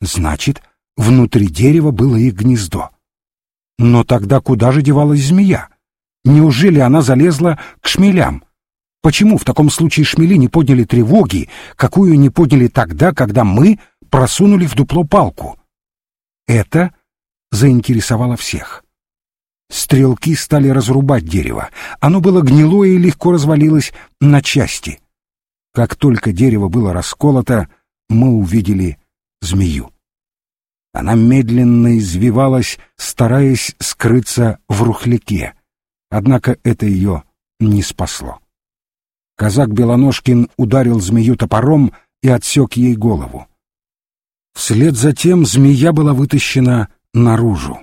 Значит, внутри дерева было их гнездо. Но тогда куда же девалась змея? Неужели она залезла к шмелям? Почему в таком случае шмели не подняли тревоги, какую не подняли тогда, когда мы просунули в дупло палку? Это заинтересовало всех. Стрелки стали разрубать дерево. Оно было гнилое и легко развалилось на части. Как только дерево было расколото, мы увидели змею. Она медленно извивалась, стараясь скрыться в рухляке. Однако это ее не спасло. Казак Белоножкин ударил змею топором и отсек ей голову. Вслед за тем змея была вытащена наружу.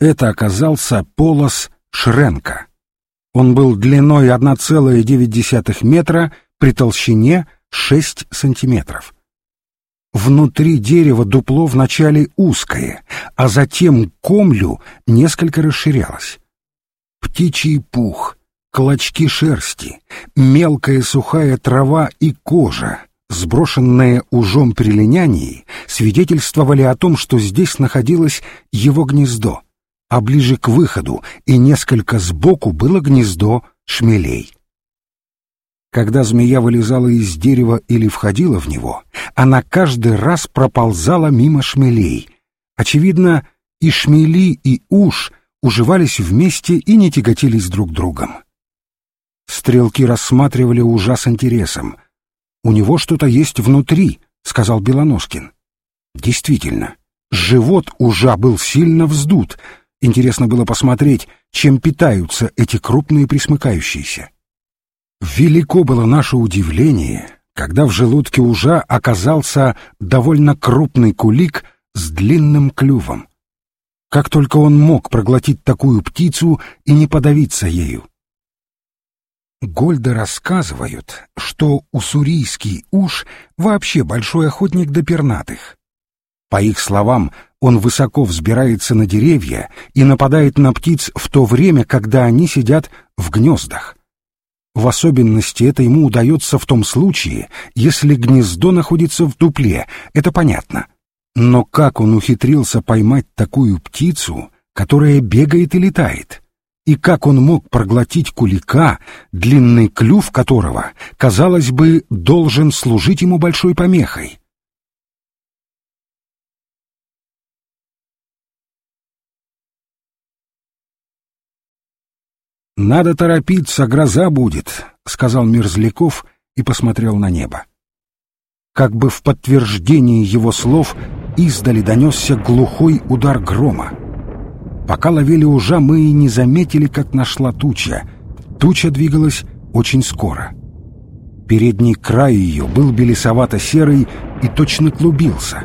Это оказался полос Шренка. Он был длиной 1,9 метра, при толщине 6 сантиметров. Внутри дерева дупло вначале узкое, а затем комлю несколько расширялось. Птичий пух, клочки шерсти, мелкая сухая трава и кожа, сброшенные ужом при линянии, свидетельствовали о том, что здесь находилось его гнездо, а ближе к выходу и несколько сбоку было гнездо шмелей. Когда змея вылезала из дерева или входила в него, она каждый раз проползала мимо шмелей. Очевидно, и шмели, и уж уживались вместе и не тяготились друг другом. Стрелки рассматривали ужа с интересом. «У него что-то есть внутри», — сказал Белоножкин. Действительно, живот ужа был сильно вздут. Интересно было посмотреть, чем питаются эти крупные присмыкающиеся. Велико было наше удивление, когда в желудке ужа оказался довольно крупный кулик с длинным клювом. Как только он мог проглотить такую птицу и не подавиться ею? Гольда рассказывают, что уссурийский уж вообще большой охотник до пернатых. По их словам, он высоко взбирается на деревья и нападает на птиц в то время, когда они сидят в гнездах. В особенности это ему удается в том случае, если гнездо находится в дупле, это понятно. Но как он ухитрился поймать такую птицу, которая бегает и летает? И как он мог проглотить кулика, длинный клюв которого, казалось бы, должен служить ему большой помехой? «Надо торопиться, гроза будет», — сказал Мерзляков и посмотрел на небо. Как бы в подтверждении его слов издали донесся глухой удар грома. Пока ловили ужа, мы и не заметили, как нашла туча. Туча двигалась очень скоро. Передний край ее был белесовато-серый и точно клубился.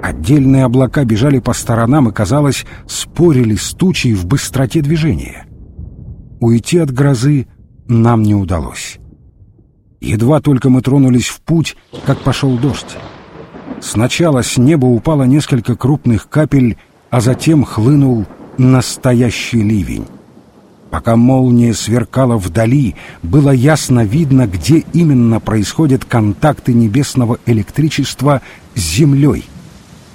Отдельные облака бежали по сторонам и, казалось, спорили с тучей в быстроте движения. Уйти от грозы нам не удалось. Едва только мы тронулись в путь, как пошел дождь. Сначала с неба упало несколько крупных капель, а затем хлынул настоящий ливень. Пока молния сверкала вдали, было ясно видно, где именно происходят контакты небесного электричества с землей.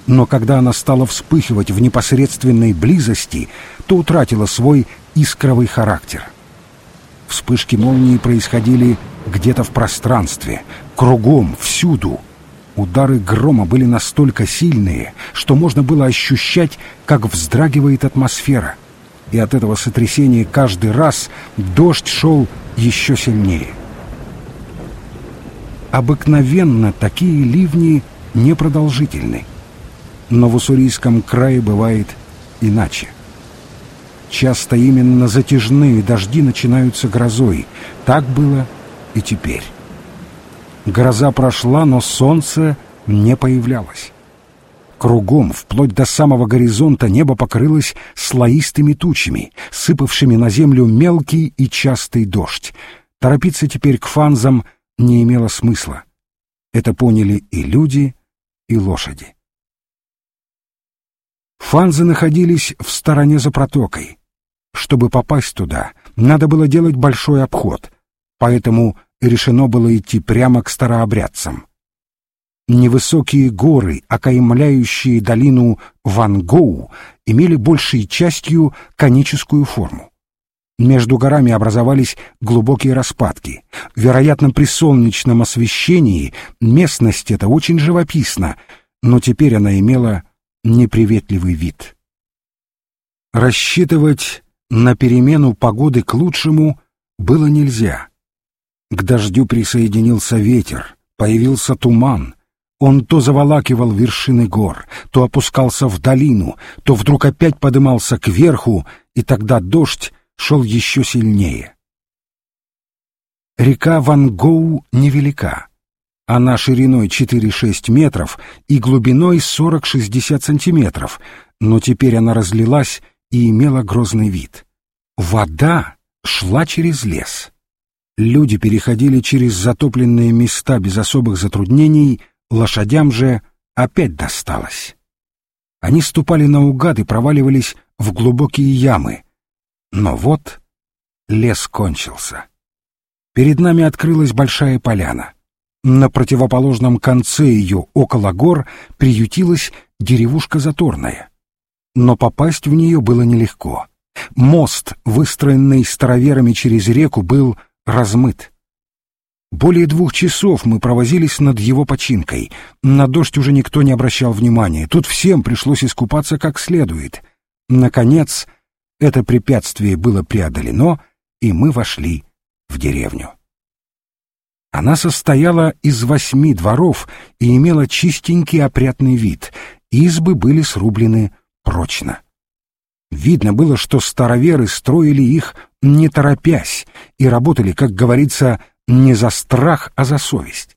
Но когда она стала вспыхивать в непосредственной близости, то утратила свой искровый характер. Вспышки молнии происходили где-то в пространстве, кругом, всюду. Удары грома были настолько сильные, что можно было ощущать, как вздрагивает атмосфера. И от этого сотрясения каждый раз дождь шел еще сильнее. Обыкновенно такие ливни непродолжительны. Но в Уссурийском крае бывает иначе. Часто именно затяжные дожди начинаются грозой. Так было и теперь. Гроза прошла, но солнце не появлялось. Кругом, вплоть до самого горизонта, небо покрылось слоистыми тучами, сыпавшими на землю мелкий и частый дождь. Торопиться теперь к фанзам не имело смысла. Это поняли и люди, и лошади. Фанзы находились в стороне за протокой. Чтобы попасть туда, надо было делать большой обход, поэтому решено было идти прямо к старообрядцам. Невысокие горы, окаймляющие долину Ван Гоу, имели большей частью коническую форму. Между горами образовались глубокие распадки. Вероятно, при солнечном освещении местность эта очень живописна, но теперь она имела неприветливый вид. Рассчитывать на перемену погоды к лучшему было нельзя. К дождю присоединился ветер, появился туман. Он то заволакивал вершины гор, то опускался в долину, то вдруг опять подымался кверху, и тогда дождь шел еще сильнее. Река Ван Гоу невелика. Она шириной 4-6 метров и глубиной 40-60 сантиметров, но теперь она разлилась и имела грозный вид. Вода шла через лес. Люди переходили через затопленные места без особых затруднений, лошадям же опять досталось. Они ступали наугад и проваливались в глубокие ямы. Но вот лес кончился. Перед нами открылась большая поляна. На противоположном конце ее, около гор, приютилась деревушка Заторная. Но попасть в нее было нелегко. Мост, выстроенный староверами через реку, был размыт. Более двух часов мы провозились над его починкой. На дождь уже никто не обращал внимания. Тут всем пришлось искупаться как следует. Наконец, это препятствие было преодолено, и мы вошли в деревню. Она состояла из восьми дворов и имела чистенький опрятный вид. Избы были срублены прочно. Видно было, что староверы строили их не торопясь и работали, как говорится, не за страх, а за совесть.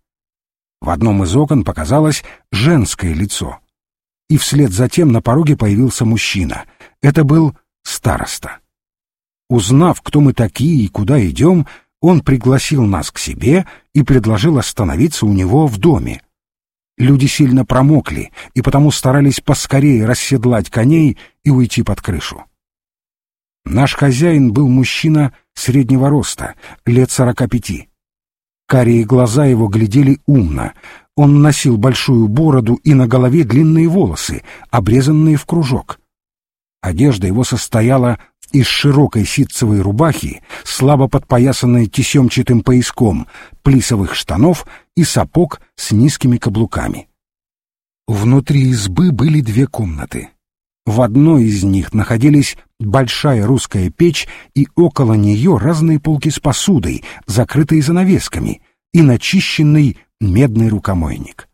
В одном из окон показалось женское лицо. И вслед за тем на пороге появился мужчина. Это был староста. Узнав, кто мы такие и куда идем, он пригласил нас к себе и предложил остановиться у него в доме. Люди сильно промокли и потому старались поскорее расседлать коней и уйти под крышу. Наш хозяин был мужчина среднего роста, лет сорока пяти. Карие глаза его глядели умно. Он носил большую бороду и на голове длинные волосы, обрезанные в кружок. Одежда его состояла из широкой ситцевой рубахи, слабо подпоясанной тесемчатым пояском, плисовых штанов и сапог с низкими каблуками. Внутри избы были две комнаты. В одной из них находились большая русская печь и около нее разные полки с посудой, закрытые занавесками, и начищенный медный рукомойник.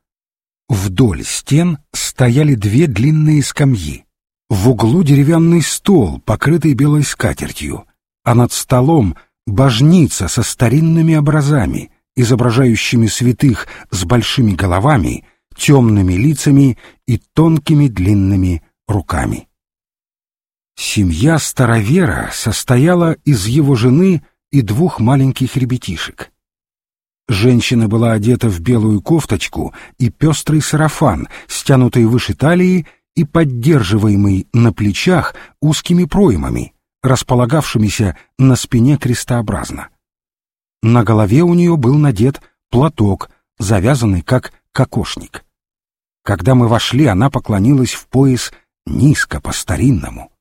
Вдоль стен стояли две длинные скамьи. В углу деревянный стол, покрытый белой скатертью, а над столом божница со старинными образами, изображающими святых с большими головами, темными лицами и тонкими длинными руками. Семья старовера состояла из его жены и двух маленьких ребятишек. Женщина была одета в белую кофточку и пестрый сарафан, стянутый выше талии и поддерживаемый на плечах узкими проймами, располагавшимися на спине крестообразно. На голове у нее был надет платок, завязанный как кокошник. Когда мы вошли, она поклонилась в пояс низко, по-старинному.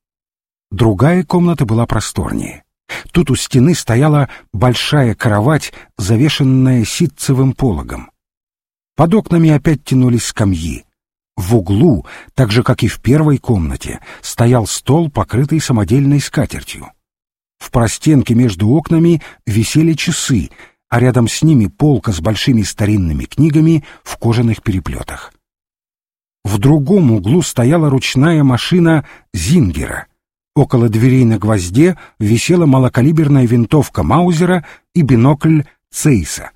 Другая комната была просторнее. Тут у стены стояла большая кровать, завешенная ситцевым пологом. Под окнами опять тянулись скамьи. В углу, так же, как и в первой комнате, стоял стол, покрытый самодельной скатертью. В простенке между окнами висели часы, а рядом с ними полка с большими старинными книгами в кожаных переплетах. В другом углу стояла ручная машина Зингера. Около дверей на гвозде висела малокалиберная винтовка Маузера и бинокль Цейса.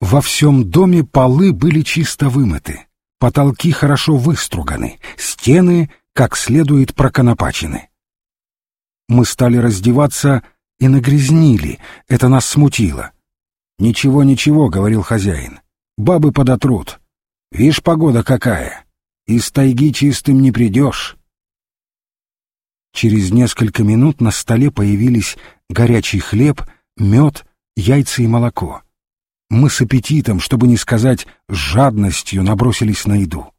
Во всем доме полы были чисто вымыты. Потолки хорошо выструганы, стены как следует проконопачены. Мы стали раздеваться и нагрязнили, это нас смутило. «Ничего, ничего», — говорил хозяин, — «бабы подотрут. Вишь, погода какая, из тайги чистым не придешь». Через несколько минут на столе появились горячий хлеб, мед, яйца и молоко. Мы с аппетитом, чтобы не сказать с жадностью, набросились на еду.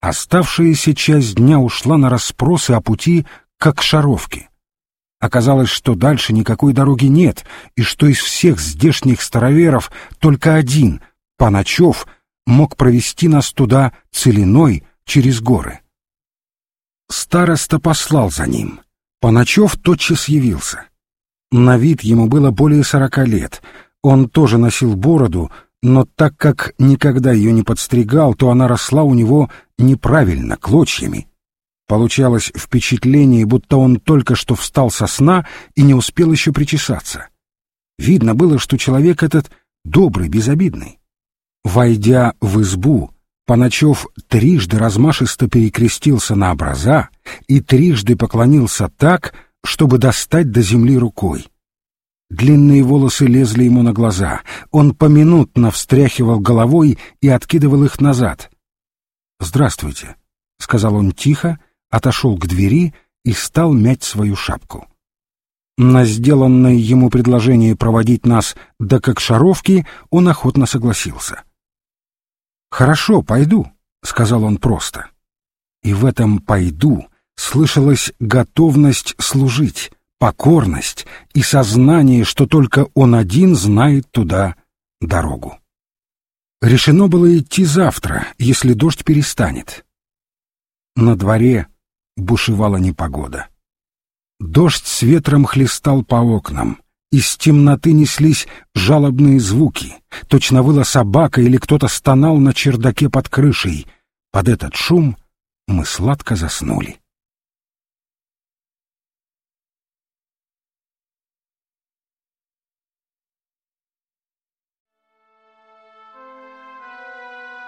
Оставшаяся часть дня ушла на расспросы о пути как шаровке. Оказалось, что дальше никакой дороги нет, и что из всех здешних староверов только один, Паначев, мог провести нас туда целиной через горы. Староста послал за ним. Паначев тотчас явился. На вид ему было более сорока лет. Он тоже носил бороду, но так как никогда ее не подстригал, то она росла у него неправильно, клочьями. Получалось впечатление, будто он только что встал со сна и не успел еще причесаться. Видно было, что человек этот добрый, безобидный. Войдя в избу, Паначев трижды размашисто перекрестился на образа и трижды поклонился так, чтобы достать до земли рукой. Длинные волосы лезли ему на глаза. Он поминутно встряхивал головой и откидывал их назад. «Здравствуйте», — сказал он тихо, отошел к двери и стал мять свою шапку. На сделанное ему предложение проводить нас до Кокшаровки он охотно согласился. «Хорошо, пойду», — сказал он просто. И в этом «пойду» слышалась готовность служить, покорность и сознание, что только он один знает туда дорогу. Решено было идти завтра, если дождь перестанет. На дворе бушевала непогода. Дождь с ветром хлестал по окнам. Из темноты неслись жалобные звуки. Точно выла собака или кто-то стонал на чердаке под крышей. Под этот шум мы сладко заснули.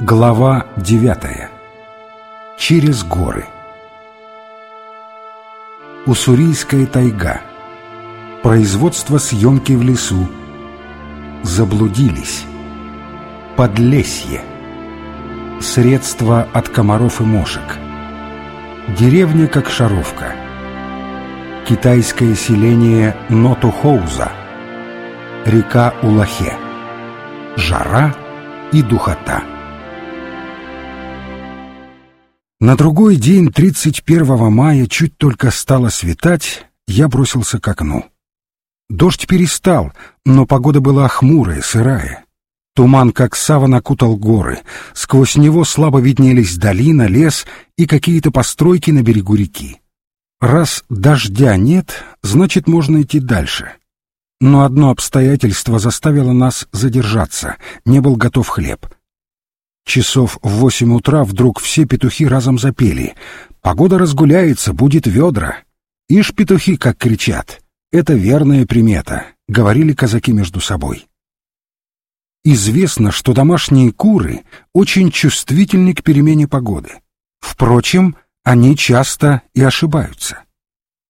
Глава девятая. Через горы. Уссурийская тайга. Производство съемки в лесу. Заблудились. Подлесье. Средства от комаров и мошек. Деревня как шаровка. Китайское селение Нотухоуза. Река Улахе. Жара и духота. На другой день, 31 мая, чуть только стало светать, я бросился к окну. Дождь перестал, но погода была хмурая, сырая. Туман, как саван, окутал горы. Сквозь него слабо виднелись долина, лес и какие-то постройки на берегу реки. Раз дождя нет, значит, можно идти дальше. Но одно обстоятельство заставило нас задержаться. Не был готов хлеб. Часов в восемь утра вдруг все петухи разом запели. «Погода разгуляется, будет ведра». «Ишь, петухи, как кричат!» «Это верная примета», — говорили казаки между собой. Известно, что домашние куры очень чувствительны к перемене погоды. Впрочем, они часто и ошибаются.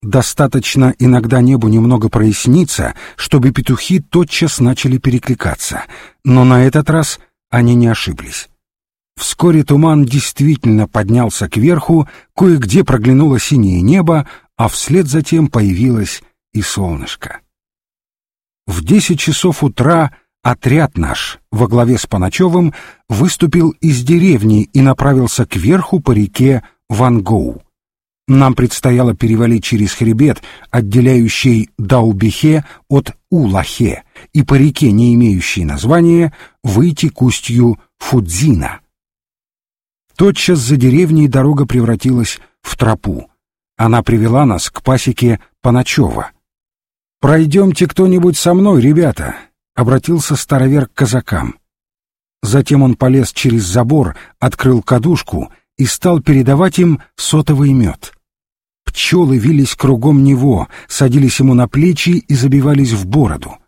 Достаточно иногда небу немного проясниться, чтобы петухи тотчас начали перекликаться, но на этот раз они не ошиблись. Вскоре туман действительно поднялся кверху, кое-где проглянуло синее небо, а вслед затем появилось и солнышко. В десять часов утра отряд наш во главе с Паначевым выступил из деревни и направился кверху по реке Вангоу. Нам предстояло перевалить через хребет, отделяющий Даубихе от Улахе, и по реке, не имеющей названия, выйти к устью Фудзина — Тотчас за деревней дорога превратилась в тропу. Она привела нас к пасеке Паначева. «Пройдемте кто-нибудь со мной, ребята», — обратился старовер к казакам. Затем он полез через забор, открыл кадушку и стал передавать им сотовый мед. Пчелы вились кругом него, садились ему на плечи и забивались в бороду.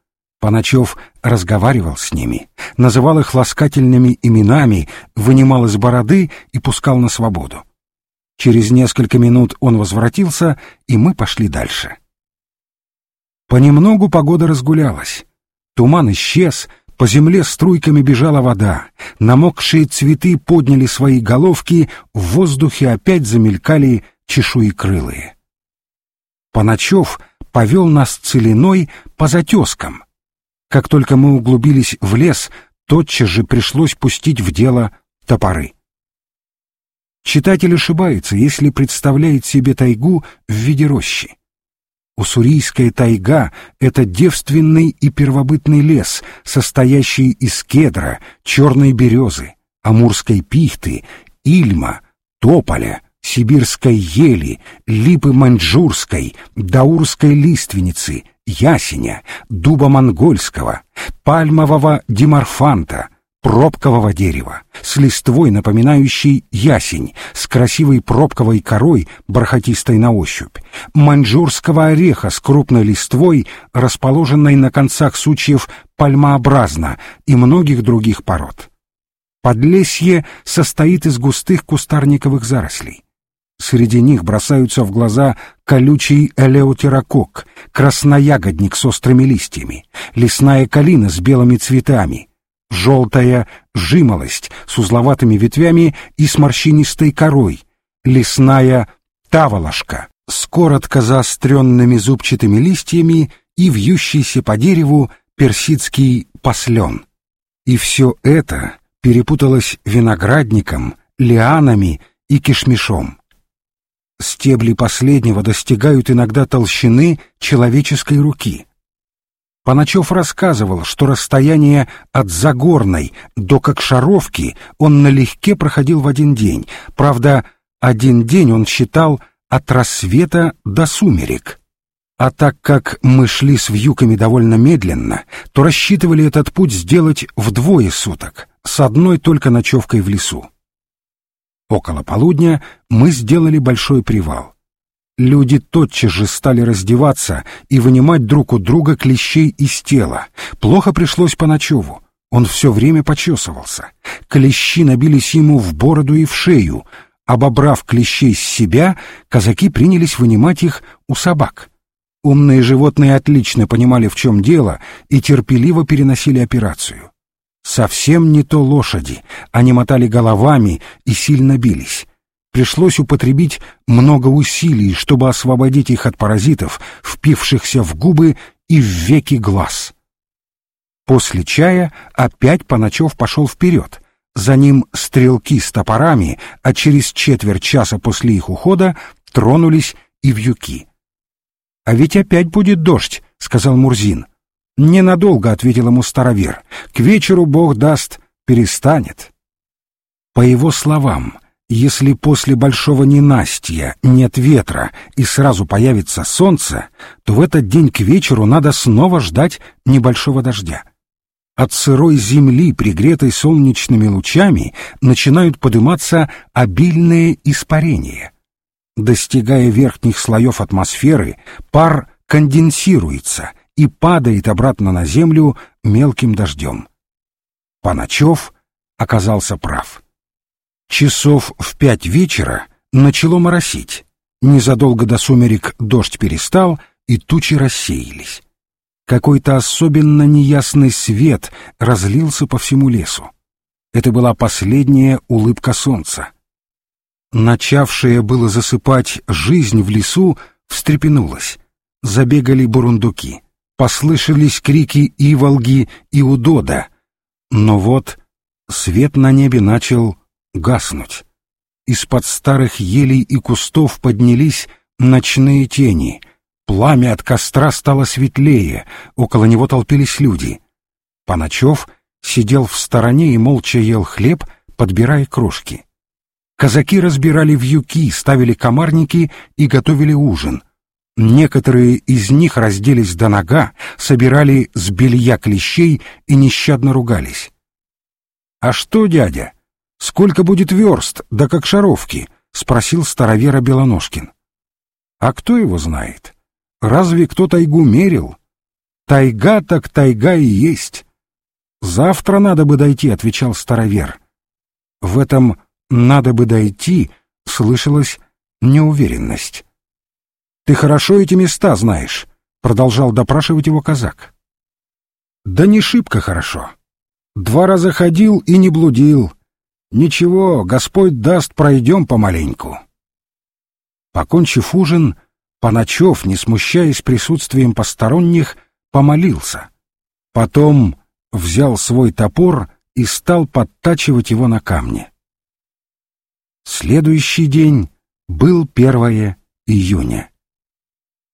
Паначев разговаривал с ними, называл их ласкательными именами, вынимал из бороды и пускал на свободу. Через несколько минут он возвратился, и мы пошли дальше. Понемногу погода разгулялась. Туман исчез, по земле струйками бежала вода, намокшие цветы подняли свои головки, в воздухе опять замелькали чешуекрылые. Паначев повел нас целиной по затескам — Как только мы углубились в лес, тотчас же пришлось пустить в дело топоры. Читатель ошибается, если представляет себе тайгу в виде рощи. Уссурийская тайга — это девственный и первобытный лес, состоящий из кедра, черной березы, амурской пихты, ильма, тополя, сибирской ели, липы маньчжурской, даурской лиственницы, ясеня, дуба монгольского, пальмового диморфанта — пробкового дерева, с листвой, напоминающей ясень, с красивой пробковой корой, бархатистой на ощупь, маньчжурского ореха с крупной листвой, расположенной на концах сучьев пальмообразно, и многих других пород. Подлесье состоит из густых кустарниковых зарослей. Среди них бросаются в глаза колючий элеутерокок, красноягодник с острыми листьями, лесная калина с белыми цветами, желтая жимолость с узловатыми ветвями и с морщинистой корой, лесная таволошка с коротко заостренными зубчатыми листьями и вьющийся по дереву персидский послен. И все это перепуталось виноградником, лианами и кишмишом. Стебли последнего достигают иногда толщины человеческой руки. Паначев рассказывал, что расстояние от Загорной до Кокшаровки он налегке проходил в один день. Правда, один день он считал от рассвета до сумерек. А так как мы шли с вьюками довольно медленно, то рассчитывали этот путь сделать вдвое суток, с одной только ночевкой в лесу. Около полудня мы сделали большой привал. Люди тотчас же стали раздеваться и вынимать друг у друга клещей из тела. Плохо пришлось Паначеву. Он все время почесывался. Клещи набились ему в бороду и в шею. Обобрав клещей с себя, казаки принялись вынимать их у собак. Умные животные отлично понимали, в чем дело, и терпеливо переносили операцию. Совсем не то лошади, они мотали головами и сильно бились пришлось употребить много усилий, чтобы освободить их от паразитов, впившихся в губы и в веки глаз. После чая опять Паначев пошел вперед. За ним стрелки с топорами, а через четверть часа после их ухода тронулись и вьюки. «А ведь опять будет дождь», — сказал Мурзин. «Ненадолго», — ответил ему старовер. «К вечеру, Бог даст, перестанет». По его словам, если после большого ненастья нет ветра и сразу появится солнце, то в этот день к вечеру надо снова ждать небольшого дождя. От сырой земли, пригретой солнечными лучами, начинают подниматься обильные испарения. Достигая верхних слоев атмосферы, пар конденсируется и падает обратно на землю мелким дождем. Паначев оказался прав. Часов в пять вечера начало моросить. Незадолго до сумерек дождь перестал, и тучи рассеялись. Какой-то особенно неясный свет разлился по всему лесу. Это была последняя улыбка солнца. Начавшая было засыпать жизнь в лесу встрепенулась. Забегали бурундуки. Послышались крики Иволги и Удода. Но вот свет на небе начал гаснуть. Из-под старых елей и кустов поднялись ночные тени. Пламя от костра стало светлее, около него толпились люди. Паначев сидел в стороне и молча ел хлеб, подбирая крошки. Казаки разбирали вьюки, ставили комарники и готовили ужин. Некоторые из них разделись до нога, собирали с белья клещей и нещадно ругались. «А что, дядя?» «Сколько будет верст до Кокшаровки?» — спросил старовера Белоножкин. «А кто его знает? Разве кто тайгу мерил? Тайга так тайга и есть. Завтра надо бы дойти», — отвечал старовер. В этом «надо бы дойти» слышалась неуверенность. «Ты хорошо эти места знаешь», — продолжал допрашивать его казак. «Да не шибко хорошо. Два раза ходил и не блудил. Ничего, Господь даст, пройдем помаленьку. Покончив ужин, Паначев, не смущаясь присутствием посторонних, помолился. Потом взял свой топор и стал подтачивать его на камне. Следующий день был 1 июня.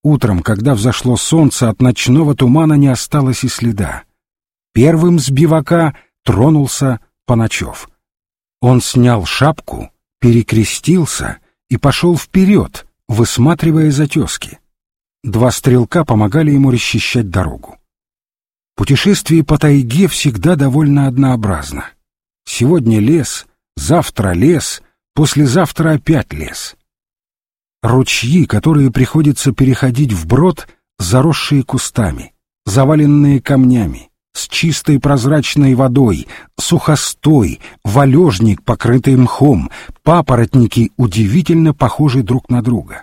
Утром, когда взошло солнце, от ночного тумана не осталось и следа. Первым с бивака тронулся Паначев. Он снял шапку, перекрестился и пошел вперед, высматривая затески. Два стрелка помогали ему расчищать дорогу. Путешествие по тайге всегда довольно однообразно. Сегодня лес, завтра лес, послезавтра опять лес. Ручьи, которые приходится переходить вброд, заросшие кустами, заваленные камнями, с чистой прозрачной водой, сухостой, валежник, покрытый мхом, папоротники удивительно похожи друг на друга.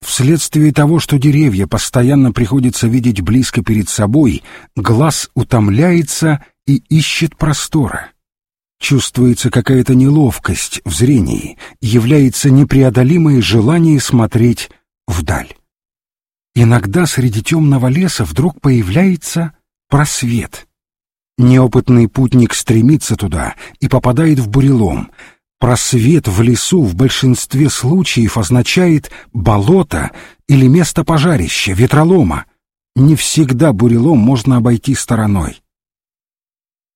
Вследствие того, что деревья постоянно приходится видеть близко перед собой, глаз утомляется и ищет простора. Чувствуется какая-то неловкость в зрении, является непреодолимое желание смотреть вдаль. Иногда среди темного леса вдруг появляется просвет. Неопытный путник стремится туда и попадает в бурелом. Просвет в лесу в большинстве случаев означает болото или место пожарища, ветролома. Не всегда бурелом можно обойти стороной.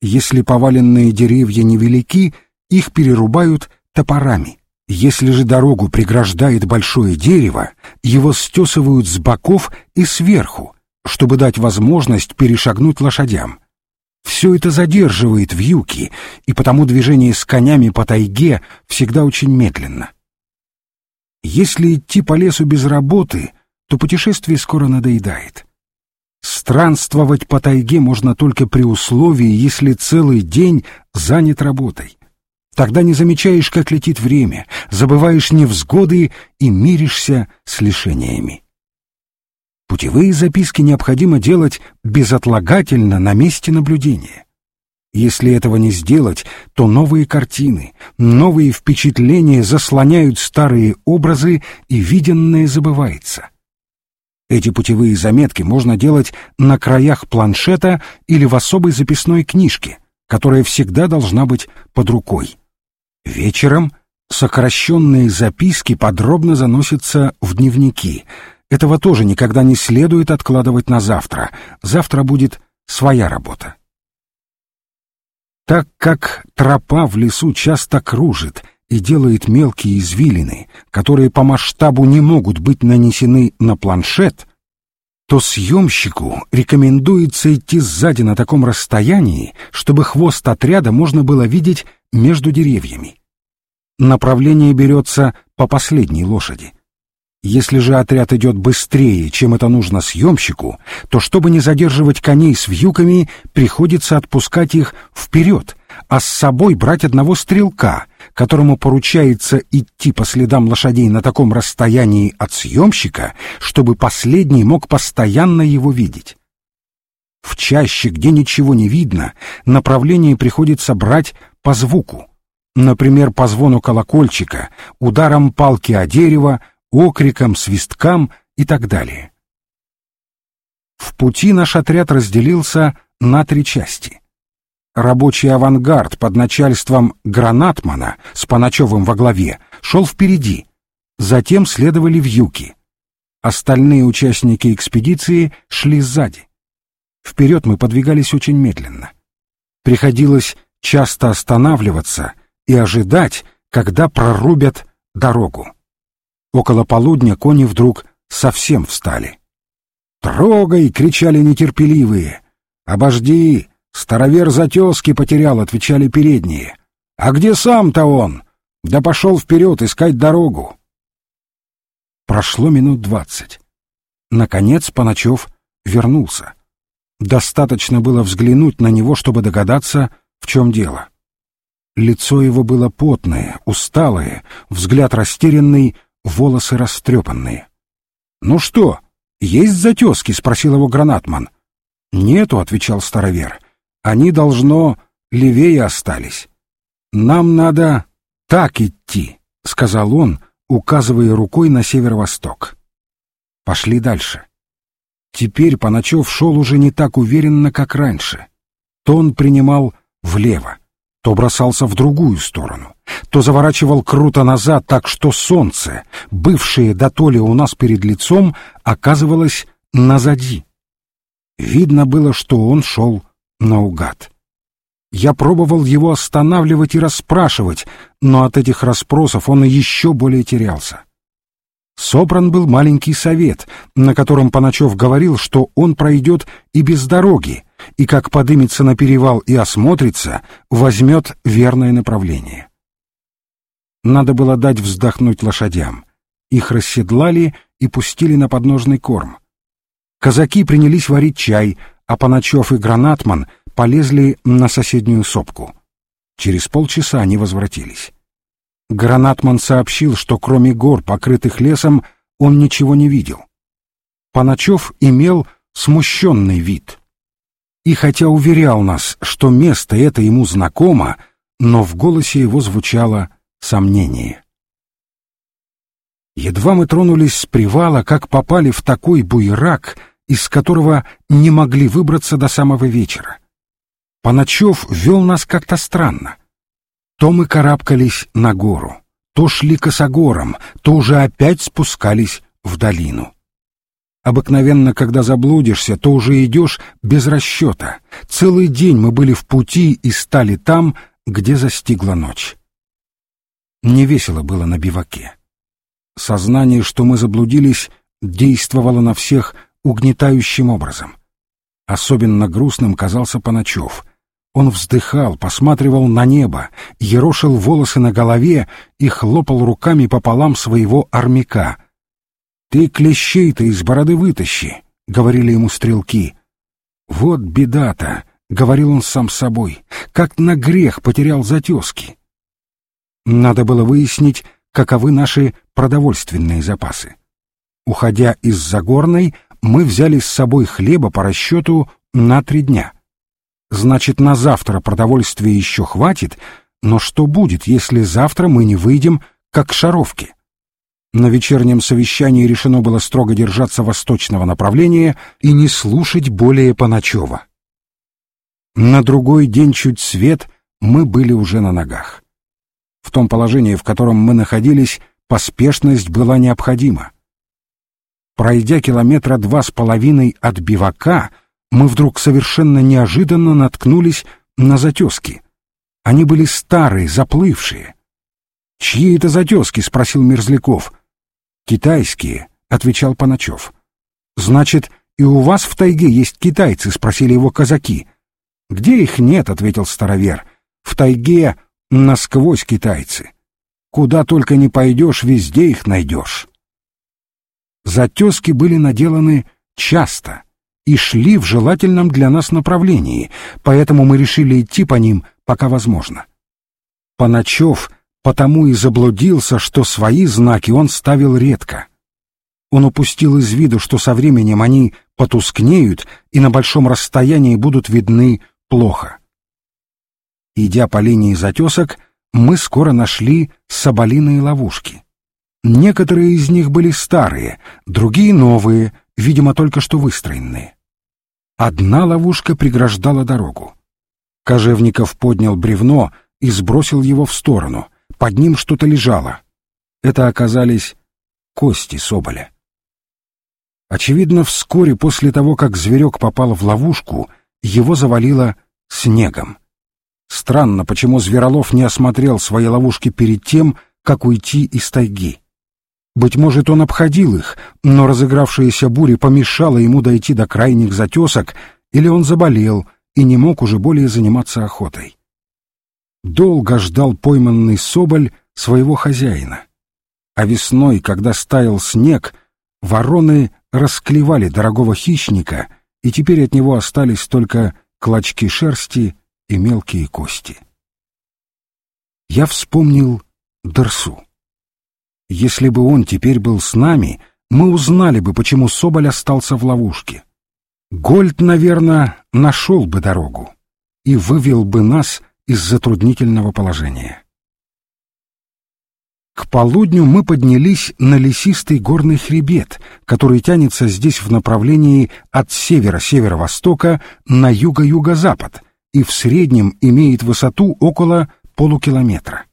Если поваленные деревья невелики, их перерубают топорами. Если же дорогу преграждает большое дерево, его стесывают с боков и сверху, чтобы дать возможность перешагнуть лошадям. Все это задерживает вьюки, и потому движение с конями по тайге всегда очень медленно. Если идти по лесу без работы, то путешествие скоро надоедает. Странствовать по тайге можно только при условии, если целый день занят работой. Тогда не замечаешь, как летит время, забываешь невзгоды и миришься с лишениями. Путевые записки необходимо делать безотлагательно на месте наблюдения. Если этого не сделать, то новые картины, новые впечатления заслоняют старые образы, и виденное забывается. Эти путевые заметки можно делать на краях планшета или в особой записной книжке, которая всегда должна быть под рукой. Вечером сокращенные записки подробно заносятся в дневники. Этого тоже никогда не следует откладывать на завтра. Завтра будет своя работа. Так как тропа в лесу часто кружит и делает мелкие извилины, которые по масштабу не могут быть нанесены на планшет, то съемщику рекомендуется идти сзади на таком расстоянии, чтобы хвост отряда можно было видеть между деревьями. Направление берется по последней лошади. Если же отряд идет быстрее, чем это нужно съемщику, то чтобы не задерживать коней с вьюками, приходится отпускать их вперед, а с собой брать одного стрелка, которому поручается идти по следам лошадей на таком расстоянии от съемщика, чтобы последний мог постоянно его видеть. В чаще, где ничего не видно, направление приходится брать по звуку. Например, по звону колокольчика, ударом палки о дерево, окрикам, свисткам и так далее. В пути наш отряд разделился на три части. Рабочий авангард под начальством Гранатмана с Паначевым во главе шел впереди, затем следовали вьюки. Остальные участники экспедиции шли сзади. Вперед мы подвигались очень медленно. Приходилось часто останавливаться и ожидать, когда прорубят дорогу. Около полудня кони вдруг совсем встали. «Трогай!» — кричали нетерпеливые. «Обожди! Старовер затески потерял!» — отвечали передние. «А где сам-то он? Да пошел вперед искать дорогу!» Прошло минут двадцать. Наконец Паначев вернулся. Достаточно было взглянуть на него, чтобы догадаться, в чем дело. Лицо его было потное, усталое, взгляд растерянный, волосы растрепанные. «Ну что, есть затески?» — спросил его гранатман. «Нету», — отвечал старовер. «Они, должно, левее остались. Нам надо так идти», — сказал он, указывая рукой на северо-восток. Пошли дальше. Теперь Паначев шел уже не так уверенно, как раньше. То он принимал влево, то бросался в другую сторону, то заворачивал круто назад, так что солнце, бывшее до толи у нас перед лицом, оказывалось назади. Видно было, что он шел наугад. Я пробовал его останавливать и расспрашивать, но от этих расспросов он еще более терялся. Собран был маленький совет, на котором Паначев говорил, что он пройдет и без дороги, и как подымется на перевал и осмотрится, возьмет верное направление. Надо было дать вздохнуть лошадям. Их расседлали и пустили на подножный корм. Казаки принялись варить чай, а Паначев и Гранатман полезли на соседнюю сопку. Через полчаса они возвратились. Гранатман сообщил, что кроме гор, покрытых лесом, он ничего не видел. Паначев имел смущенный вид. И хотя уверял нас, что место это ему знакомо, но в голосе его звучало сомнение. Едва мы тронулись с привала, как попали в такой буерак — из которого не могли выбраться до самого вечера. Паначев вел нас как-то странно. То мы карабкались на гору, то шли косогором, то уже опять спускались в долину. Обыкновенно, когда заблудишься, то уже идешь без расчета. Целый день мы были в пути и стали там, где застигла ночь. Невесело было на биваке. Сознание, что мы заблудились, действовало на всех угнетающим образом. Особенно грустным казался Паначев. Он вздыхал, посматривал на небо, ерошил волосы на голове и хлопал руками пополам своего армяка. «Ты клещей-то из бороды вытащи», — говорили ему стрелки. «Вот беда-то», — говорил он сам собой, — «как на грех потерял затески». Надо было выяснить, каковы наши продовольственные запасы. Уходя из Загорной, мы взяли с собой хлеба по расчету на три дня. Значит, на завтра продовольствия еще хватит, но что будет, если завтра мы не выйдем, как к шаровке? На вечернем совещании решено было строго держаться восточного направления и не слушать более Паначева. На другой день чуть свет мы были уже на ногах. В том положении, в котором мы находились, поспешность была необходима. Пройдя километра два с половиной от бивака, мы вдруг совершенно неожиданно наткнулись на затески. Они были старые, заплывшие. «Чьи это затески?» — спросил Мерзляков. «Китайские», — отвечал Паначев. «Значит, и у вас в тайге есть китайцы?» — спросили его казаки. «Где их нет?» — ответил старовер. «В тайге насквозь китайцы. Куда только не пойдешь, везде их найдешь». Затески были наделаны часто и шли в желательном для нас направлении, поэтому мы решили идти по ним, пока возможно. Паначев потому и заблудился, что свои знаки он ставил редко. Он упустил из виду, что со временем они потускнеют и на большом расстоянии будут видны плохо. Идя по линии затесок, мы скоро нашли соболиные ловушки. Некоторые из них были старые, другие новые, видимо, только что выстроенные. Одна ловушка преграждала дорогу. Кожевников поднял бревно и сбросил его в сторону. Под ним что-то лежало. Это оказались кости соболя. Очевидно, вскоре после того, как зверек попал в ловушку, его завалило снегом. Странно, почему Зверолов не осмотрел свои ловушки перед тем, как уйти из тайги. Быть может, он обходил их, но разыгравшаяся буря помешала ему дойти до крайних затесок, или он заболел и не мог уже более заниматься охотой. Долго ждал пойманный соболь своего хозяина. А весной, когда стаял снег, вороны расклевали дорогого хищника, и теперь от него остались только клочки шерсти и мелкие кости. Я вспомнил Дерсу. Если бы он теперь был с нами, мы узнали бы, почему Соболь остался в ловушке. Гольд, наверное, нашел бы дорогу и вывел бы нас из затруднительного положения. К полудню мы поднялись на лесистый горный хребет, который тянется здесь в направлении от севера-северо-востока на юго-юго-запад и в среднем имеет высоту около полукилометра.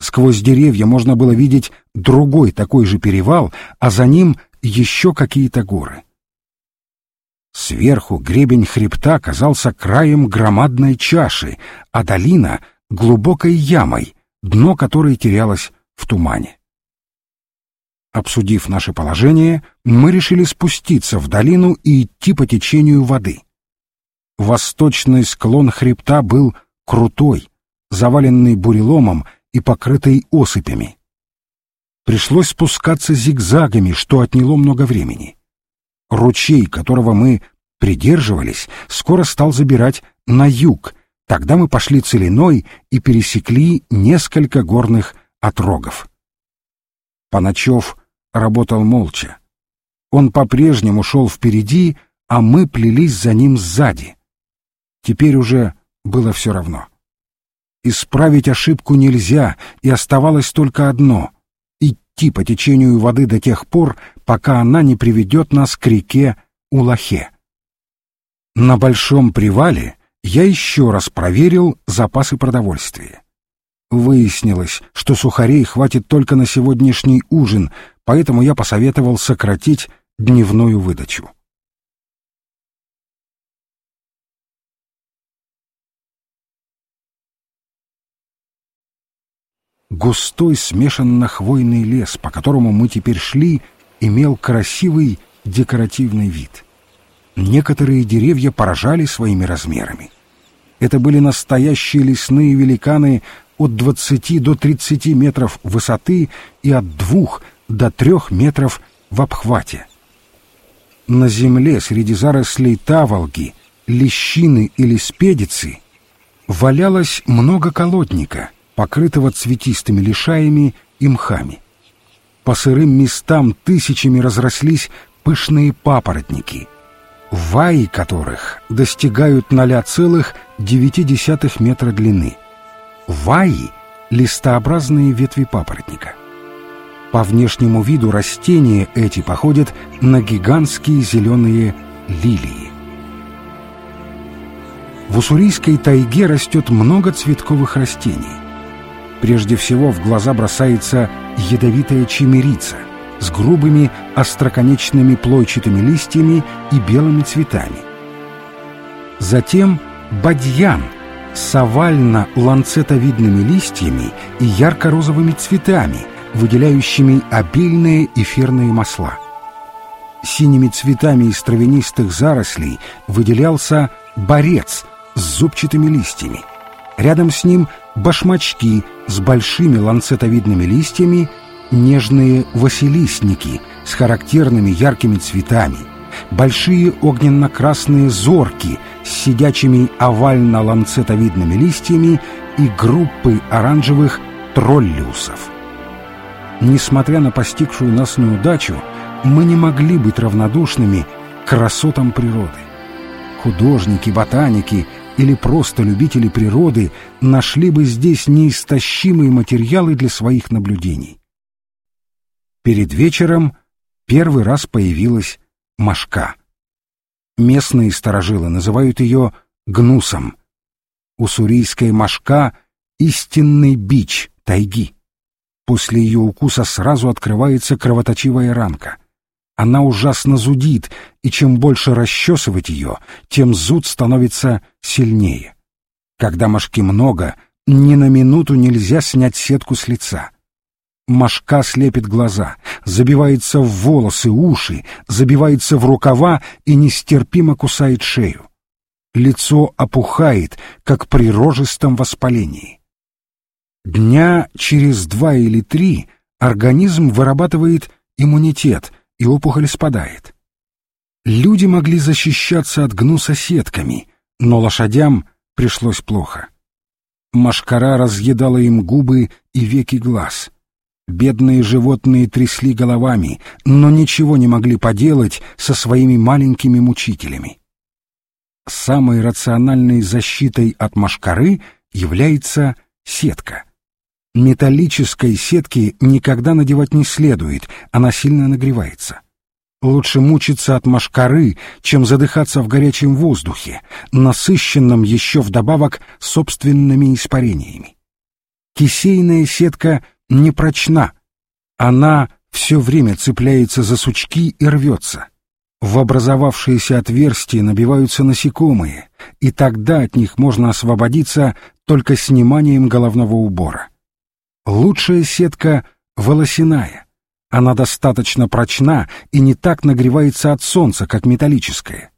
Сквозь деревья можно было видеть другой такой же перевал, а за ним еще какие-то горы. Сверху гребень хребта казался краем громадной чаши, а долина — глубокой ямой, дно которой терялось в тумане. Обсудив наше положение, мы решили спуститься в долину и идти по течению воды. Восточный склон хребта был крутой, заваленный буреломом и покрытый осыпями. Пришлось спускаться зигзагами, что отняло много времени. Ручей, которого мы придерживались, скоро стал забирать на юг. Тогда мы пошли целиной и пересекли несколько горных отрогов. Паначев работал молча. Он по-прежнему шел впереди, а мы плелись за ним сзади. Теперь уже было все равно. Исправить ошибку нельзя, и оставалось только одно — идти по течению воды до тех пор, пока она не приведет нас к реке Улахе. На большом привале я еще раз проверил запасы продовольствия. Выяснилось, что сухарей хватит только на сегодняшний ужин, поэтому я посоветовал сократить дневную выдачу. Густой смешанно-хвойный лес, по которому мы теперь шли, имел красивый декоративный вид. Некоторые деревья поражали своими размерами. Это были настоящие лесные великаны от 20 до 30 метров высоты и от 2 до 3 метров в обхвате. На земле среди зарослей таволги, лещины или спедицы валялось много колодника, покрытого цветистыми лишаями и мхами. По сырым местам тысячами разрослись пышные папоротники, ваи которых достигают 0,9 метра длины — Ваи — листообразные ветви папоротника. По внешнему виду растения эти походят на гигантские зеленые лилии. В уссурийской тайге растет много цветковых растений. Прежде всего в глаза бросается ядовитая чимерица с грубыми остроконечными плойчатыми листьями и белыми цветами. Затем бадьян — с овально-ланцетовидными листьями и ярко-розовыми цветами, выделяющими обильные эфирные масла. Синими цветами из травянистых зарослей выделялся борец с зубчатыми листьями. Рядом с ним башмачки с большими ланцетовидными листьями, нежные василисники с характерными яркими цветами, большие огненно-красные зорки с сидячими овально-ланцетовидными листьями и группы оранжевых троллиусов. Несмотря на постигшую нас неудачу, мы не могли быть равнодушными к красотам природы. Художники, ботаники или просто любители природы нашли бы здесь неистощимые материалы для своих наблюдений. Перед вечером первый раз появилась мошка. Местные сторожилы называют ее гнусом. Уссурийская мошка — истинный бич тайги. После ее укуса сразу открывается кровоточивая ранка. Она ужасно зудит, и чем больше расчесывать ее, тем зуд становится сильнее. Когда мошки много, ни на минуту нельзя снять сетку с лица. Мошка слепит глаза, забивается в волосы, уши, забивается в рукава и нестерпимо кусает шею. Лицо опухает, как при рожистом воспалении. Дня через два или три организм вырабатывает иммунитет, и опухоль спадает. Люди могли защищаться от гнуса сетками, но лошадям пришлось плохо. Машкара разъедала им губы и веки глаз — Бедные животные трясли головами, но ничего не могли поделать со своими маленькими мучителями. Самой рациональной защитой от машкары является сетка. Металлической сетки никогда надевать не следует, она сильно нагревается. Лучше мучиться от мошкары, чем задыхаться в горячем воздухе, насыщенном еще вдобавок собственными испарениями. Кисейная сетка непрочна. Она все время цепляется за сучки и рвется. В образовавшиеся отверстия набиваются насекомые, и тогда от них можно освободиться только сниманием головного убора. Лучшая сетка — волосяная. Она достаточно прочна и не так нагревается от солнца, как металлическая.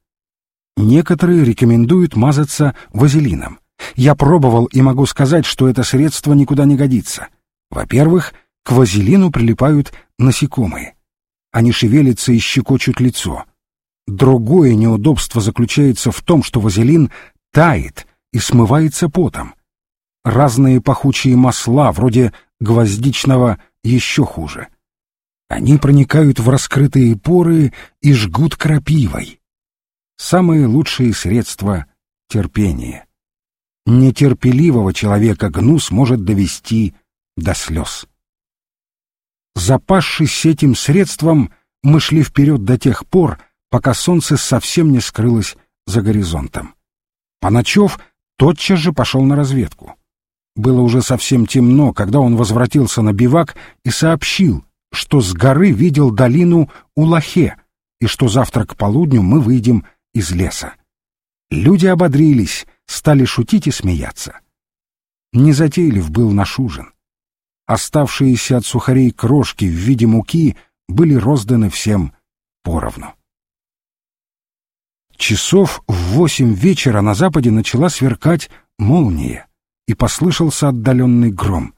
Некоторые рекомендуют мазаться вазелином. Я пробовал и могу сказать, что это средство никуда не годится. Во-первых, к вазелину прилипают насекомые. Они шевелятся и щекочут лицо. Другое неудобство заключается в том, что вазелин тает и смывается потом. Разные пахучие масла, вроде гвоздичного, еще хуже. Они проникают в раскрытые поры и жгут крапивой. Самые лучшие средства — терпение. Нетерпеливого человека гнус может довести до слез. Запасшись этим средством, мы шли вперед до тех пор, пока солнце совсем не скрылось за горизонтом. Паначев тотчас же пошел на разведку. Было уже совсем темно, когда он возвратился на бивак и сообщил, что с горы видел долину Улахе и что завтра к полудню мы выйдем из леса. Люди ободрились, стали шутить и смеяться. Незатейлив был наш ужин. Оставшиеся от сухарей крошки в виде муки были розданы всем поровну. Часов в восемь вечера на западе начала сверкать молния, и послышался отдаленный гром.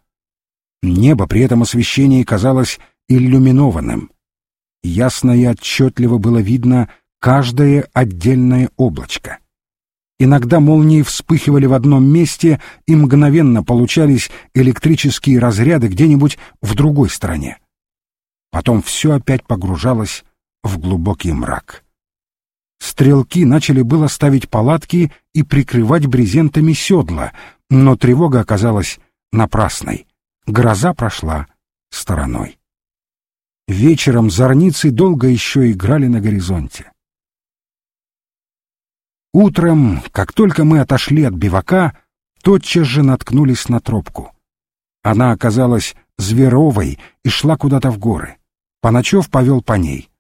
Небо при этом освещении казалось иллюминованным. Ясно и отчетливо было видно каждое отдельное облачко. Иногда молнии вспыхивали в одном месте, и мгновенно получались электрические разряды где-нибудь в другой стороне. Потом все опять погружалось в глубокий мрак. Стрелки начали было ставить палатки и прикрывать брезентами седла, но тревога оказалась напрасной. Гроза прошла стороной. Вечером зорницы долго еще играли на горизонте. Утром, как только мы отошли от бивака, тотчас же наткнулись на тропку. Она оказалась зверовой и шла куда-то в горы. Паночев повел по ней.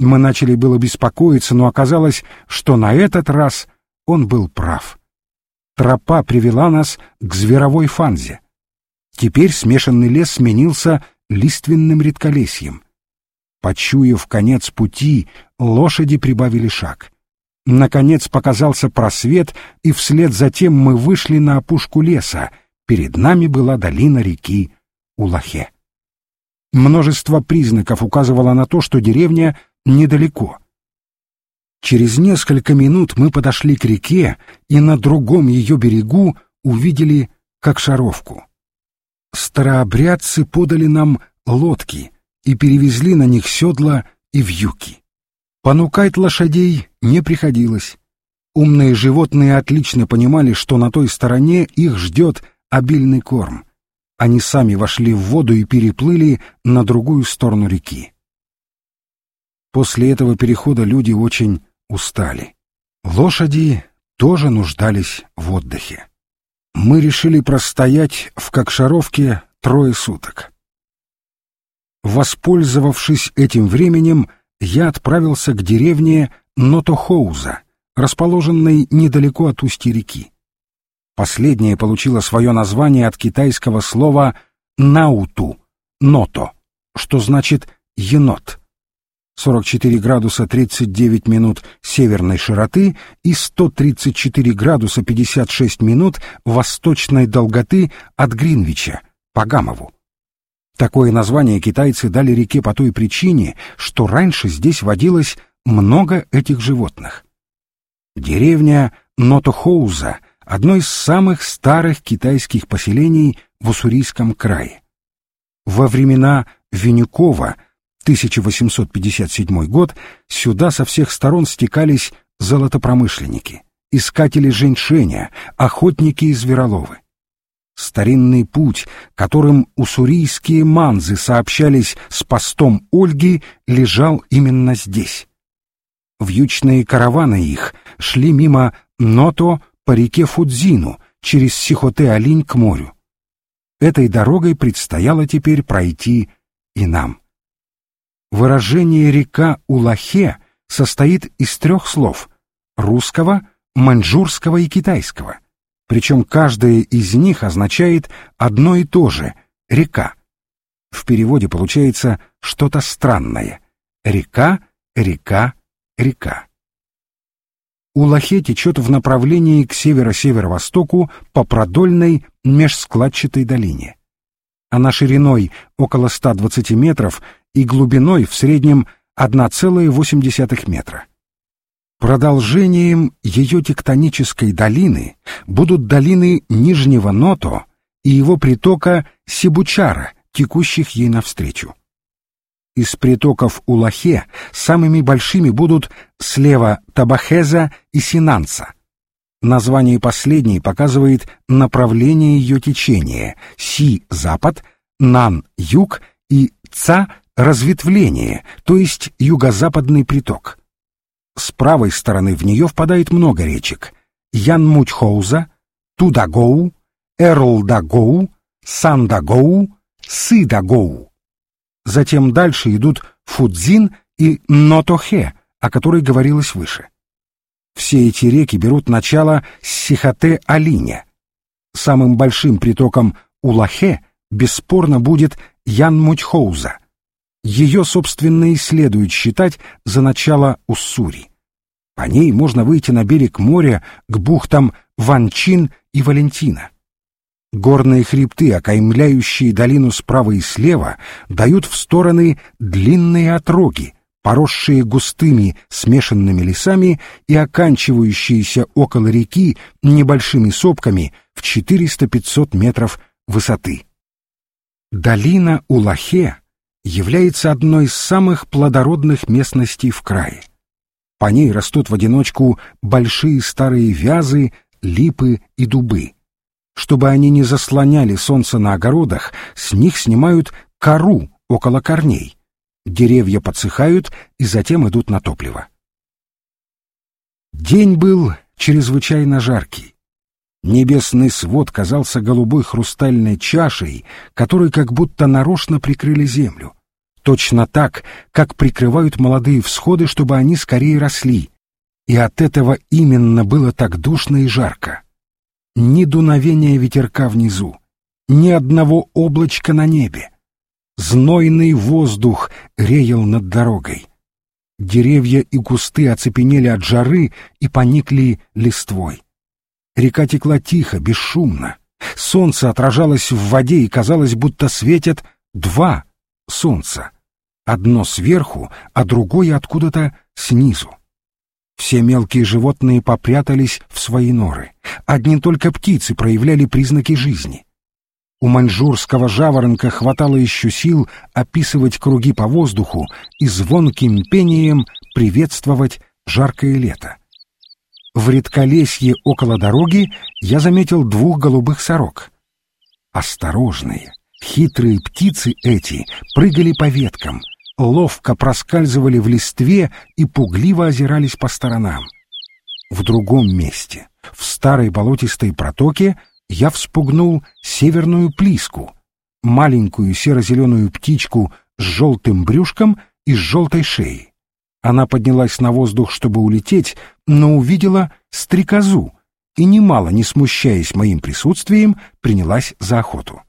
Мы начали было беспокоиться, но оказалось, что на этот раз он был прав. Тропа привела нас к зверовой фанзе. Теперь смешанный лес сменился лиственным редколесьем. Почуяв конец пути, лошади прибавили шаг. Наконец показался просвет, и вслед за тем мы вышли на опушку леса. Перед нами была долина реки Улахе. Множество признаков указывало на то, что деревня недалеко. Через несколько минут мы подошли к реке и на другом ее берегу увидели как шаровку. Старообрядцы подали нам лодки и перевезли на них седла и вьюки. Понукать лошадей не приходилось. Умные животные отлично понимали, что на той стороне их ждет обильный корм. Они сами вошли в воду и переплыли на другую сторону реки. После этого перехода люди очень устали. Лошади тоже нуждались в отдыхе. Мы решили простоять в Кокшаровке трое суток. Воспользовавшись этим временем, я отправился к деревне Нотохоуза, расположенной недалеко от устья реки. Последняя получила свое название от китайского слова «науту» — «ното», что значит «енот». 44 градуса 39 минут северной широты и 134 градуса 56 минут восточной долготы от Гринвича, по Гамову. Такое название китайцы дали реке по той причине, что раньше здесь водилось много этих животных. Деревня Нотохоуза — одно из самых старых китайских поселений в Уссурийском крае. Во времена Винюкова — 1857 год, сюда со всех сторон стекались золотопромышленники, искатели женьшеня, охотники и звероловы. Старинный путь, которым уссурийские манзы сообщались с постом Ольги, лежал именно здесь. Вьючные караваны их шли мимо Ното по реке Фудзину через Сихоте-Алинь к морю. Этой дорогой предстояло теперь пройти и нам. Выражение «река Улахе» состоит из трех слов — русского, маньчжурского и китайского. Причем каждое из них означает одно и то же — река. В переводе получается что-то странное. Река, река, река. Улахе течет в направлении к северо-северо-востоку по продольной межскладчатой долине. Она шириной около 120 метров и глубиной в среднем 1,8 метра. Продолжением ее тектонической долины будут долины Нижнего Ното и его притока Сибучара, текущих ей навстречу. Из притоков Улахе самыми большими будут слева Табахеза и Синанца. Название последней показывает направление ее течения — Си — запад, Нан — юг и Ца — разветвление, то есть юго-западный приток. С правой стороны в нее впадает много речек — Янмучхоуза, Тудагоу, Эрлдагоу, Сандагоу, Сыдагоу. Затем дальше идут Фудзин и Нотохе, о которой говорилось выше. Все эти реки берут начало с Сихоте-Алиня. Самым большим притоком Улахе бесспорно будет Янмучхоуза. Ее, собственно, и следует считать за начало Уссури. По ней можно выйти на берег моря к бухтам Ванчин и Валентина. Горные хребты, окаймляющие долину справа и слева, дают в стороны длинные отроги, поросшие густыми смешанными лесами и оканчивающиеся около реки небольшими сопками в 400-500 метров высоты. Долина Улахе является одной из самых плодородных местностей в крае. По ней растут в одиночку большие старые вязы, липы и дубы. Чтобы они не заслоняли солнце на огородах, с них снимают кору около корней. Деревья подсыхают и затем идут на топливо. День был чрезвычайно жаркий. Небесный свод казался голубой хрустальной чашей, которой как будто нарочно прикрыли землю. Точно так, как прикрывают молодые всходы, чтобы они скорее росли. И от этого именно было так душно и жарко ни дуновения ветерка внизу, ни одного облачка на небе. Знойный воздух реял над дорогой. Деревья и кусты оцепенели от жары и поникли листвой. Река текла тихо, бесшумно. Солнце отражалось в воде, и казалось, будто светят два солнца. Одно сверху, а другое откуда-то снизу. Все мелкие животные попрятались в свои норы. Одни только птицы проявляли признаки жизни. У маньчжурского жаворонка хватало еще сил описывать круги по воздуху и звонким пением приветствовать жаркое лето. В редколесье около дороги я заметил двух голубых сорок. Осторожные, хитрые птицы эти прыгали по веткам — ловко проскальзывали в листве и пугливо озирались по сторонам. В другом месте, в старой болотистой протоке, я вспугнул северную плиску, маленькую серо-зеленую птичку с желтым брюшком и с желтой шеей. Она поднялась на воздух, чтобы улететь, но увидела стрекозу и, немало не смущаясь моим присутствием, принялась за охоту.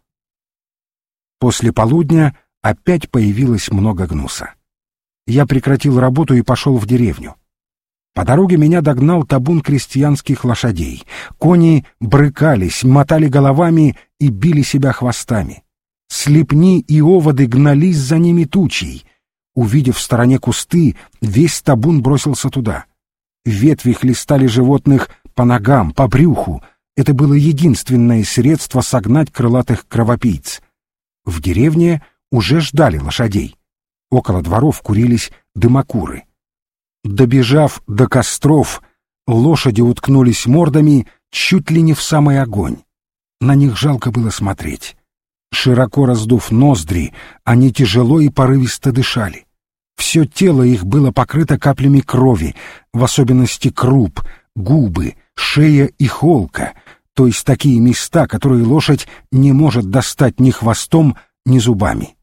После полудня опять появилось много гнуса. Я прекратил работу и пошел в деревню. По дороге меня догнал табун крестьянских лошадей. Кони брыкались, мотали головами и били себя хвостами. Слепни и оводы гнались за ними тучей. Увидев в стороне кусты, весь табун бросился туда. Ветви хлестали животных по ногам, по брюху. Это было единственное средство согнать крылатых кровопийц. В деревне уже ждали лошадей. Около дворов курились дымокуры. Добежав до костров, лошади уткнулись мордами чуть ли не в самый огонь. На них жалко было смотреть. Широко раздув ноздри, они тяжело и порывисто дышали. Все тело их было покрыто каплями крови, в особенности круп, губы, шея и холка, то есть такие места, которые лошадь не может достать ни хвостом, ни зубами.